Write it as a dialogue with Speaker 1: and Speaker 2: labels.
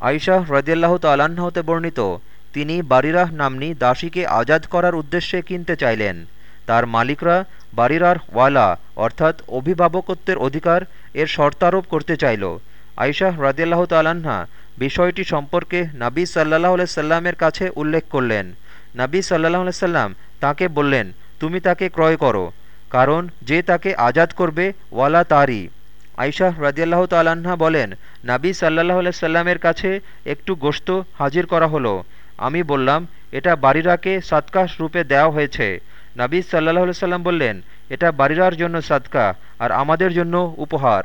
Speaker 1: আইশাহ রদিয়াল্লাহ তাল্লাহ্ন হতে বর্ণিত, তিনি বারিরাহ নাম্নী দাসীকে আজাদ করার উদ্দেশ্যে কিনতে চাইলেন। তার মালিকরা বারিরার ওয়ালা, অর্থাৎ অভিভাবকত্বের অধিকার, এর শর্তারোপ করতে চাইল। আইশাহ রদিয়াল্লাহ তাল্লাহা বিষয়টি সম্পর্কে নাবী সাল্লাহ সাল্লামের কাছে উল্লেখ করলেন। নাবী সাল্লাহ সাল্লাম তাকে বললেন, তুমি তাকে ক্রয় করো, কারণ যে তাকে আজাদ করবে, ওয়ালা তারই। আইশাহ রাজিয়াল্লাহ তাল্লাহা বলেন, নাবী সাল্লাহ সাল্লামের কাছে একটু গোস্ত হাজির করা হলো। আমি বললাম, এটা বাড়িরাকে সাতকাহ রূপে দেওয়া হয়েছে। নাবী সাল্লাহ সাল্লাম বললেন, এটা বাড়িরার জন্য সাদকা আর আমাদের জন্য উপহার।